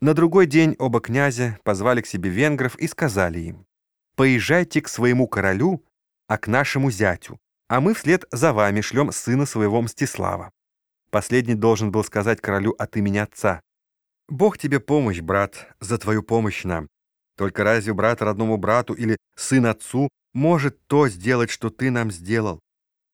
На другой день оба князя позвали к себе венгров и сказали им, «Поезжайте к своему королю, а к нашему зятю, а мы вслед за вами шлем сына своего Мстислава». Последний должен был сказать королю от имени отца, «Бог тебе помощь, брат, за твою помощь нам. Только разве брат родному брату или сын отцу может то сделать, что ты нам сделал?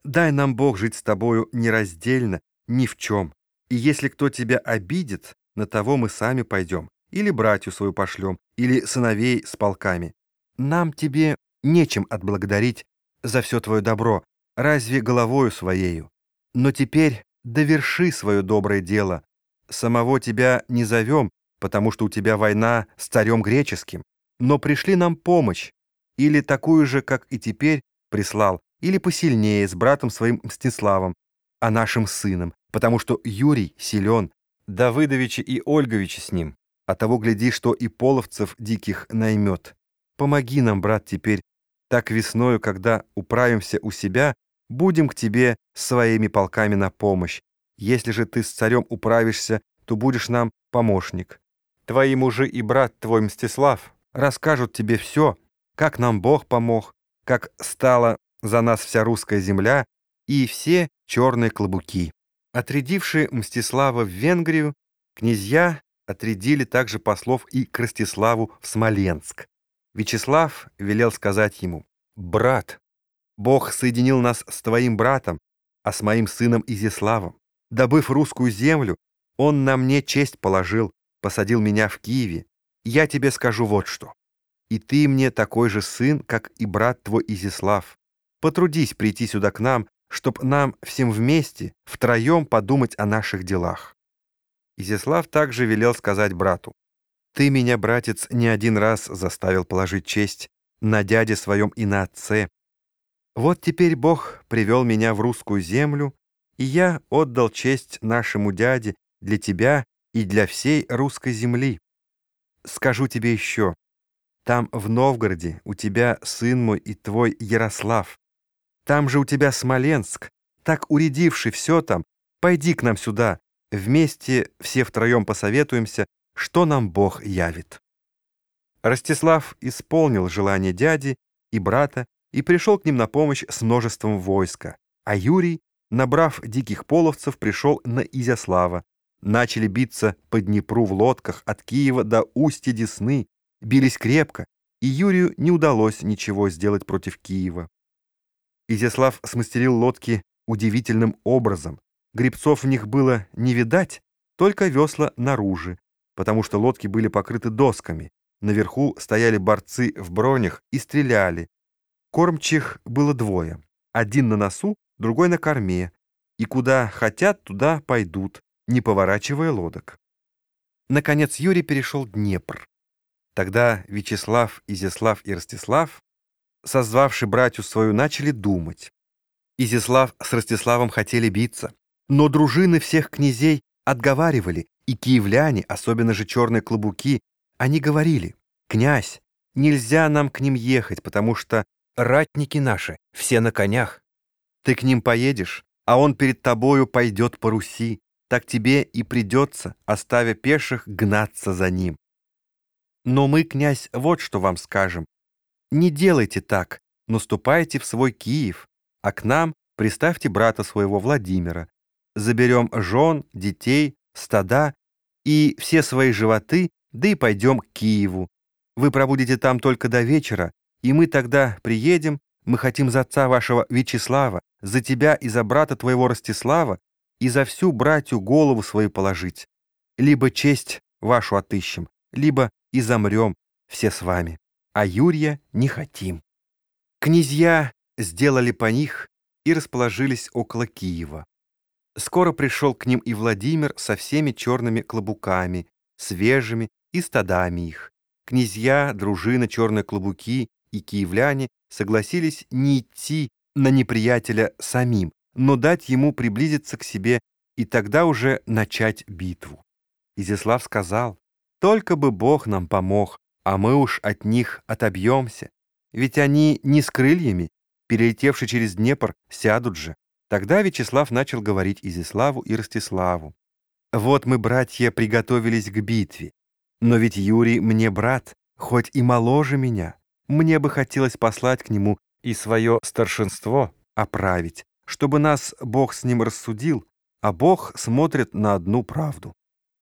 Дай нам Бог жить с тобою нераздельно, ни в чем. И если кто тебя обидит, на того мы сами пойдем, или братью свою пошлем, или сыновей с полками. Нам тебе нечем отблагодарить за все твое добро, разве головою своею. Но теперь доверши свое доброе дело. Самого тебя не зовем, потому что у тебя война с царем греческим. Но пришли нам помощь, или такую же, как и теперь, прислал, или посильнее с братом своим Мстиславом, а нашим сыном, потому что Юрий силен, Давыдовича и Ольговича с ним, а того гляди, что и половцев диких наймет. Помоги нам, брат, теперь, так весною, когда управимся у себя, будем к тебе своими полками на помощь. Если же ты с царем управишься, то будешь нам помощник. Твои мужи и брат твой Мстислав расскажут тебе все, как нам Бог помог, как стала за нас вся русская земля и все черные клобуки. Отрядившие Мстислава в Венгрию, князья отрядили также послов и к Ростиславу в Смоленск. Вячеслав велел сказать ему, «Брат, Бог соединил нас с твоим братом, а с моим сыном Изяславом. Добыв русскую землю, он на мне честь положил, посадил меня в Киеве. Я тебе скажу вот что. И ты мне такой же сын, как и брат твой Изяслав. Потрудись прийти сюда к нам чтоб нам всем вместе, втроем подумать о наших делах. Изяслав также велел сказать брату, «Ты меня, братец, не один раз заставил положить честь на дяде своем и на отце. Вот теперь Бог привел меня в русскую землю, и я отдал честь нашему дяде для тебя и для всей русской земли. Скажу тебе еще, там в Новгороде у тебя сын мой и твой Ярослав, там же у тебя Смоленск, так уредивший все там. Пойди к нам сюда, вместе все втроем посоветуемся, что нам Бог явит». Ростислав исполнил желание дяди и брата и пришел к ним на помощь с множеством войска, а Юрий, набрав диких половцев, пришел на Изяслава. Начали биться по Днепру в лодках от Киева до устья Десны, бились крепко, и Юрию не удалось ничего сделать против Киева. Изяслав смастерил лодки удивительным образом. Грибцов в них было не видать, только весла наружу, потому что лодки были покрыты досками. Наверху стояли борцы в бронях и стреляли. Кормчих было двое. Один на носу, другой на корме. И куда хотят, туда пойдут, не поворачивая лодок. Наконец Юрий перешел Днепр. Тогда Вячеслав, Изяслав и Ростислав созвавши братью свою, начали думать. Изяслав с Ростиславом хотели биться, но дружины всех князей отговаривали, и киевляне, особенно же черные клобуки, они говорили, «Князь, нельзя нам к ним ехать, потому что ратники наши все на конях. Ты к ним поедешь, а он перед тобою пойдет по Руси, так тебе и придется, оставя пеших, гнаться за ним. Но мы, князь, вот что вам скажем. Не делайте так, наступайте в свой Киев, а к нам приставьте брата своего Владимира. Заберем жен, детей, стада и все свои животы, да и пойдем к Киеву. Вы пробудете там только до вечера, и мы тогда приедем, мы хотим за отца вашего Вячеслава, за тебя и за брата твоего Ростислава, и за всю братью голову свою положить. Либо честь вашу отыщем, либо и замрем все с вами а Юрия не хотим. Князья сделали по них и расположились около Киева. Скоро пришел к ним и Владимир со всеми черными клобуками, свежими и стадами их. Князья, дружина, черные клобуки и киевляне согласились не идти на неприятеля самим, но дать ему приблизиться к себе и тогда уже начать битву. Изяслав сказал, «Только бы Бог нам помог, а мы уж от них отобьемся. Ведь они не с крыльями, перелетевши через Днепр, сядут же. Тогда Вячеслав начал говорить Изяславу и Ростиславу. «Вот мы, братья, приготовились к битве. Но ведь Юрий мне брат, хоть и моложе меня. Мне бы хотелось послать к нему и свое старшинство оправить, чтобы нас Бог с ним рассудил, а Бог смотрит на одну правду.